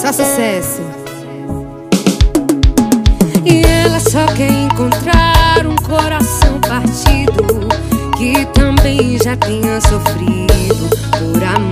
Só sucesso. E ela só quer encontrar um coração partido que também já tenha sofrido por amor.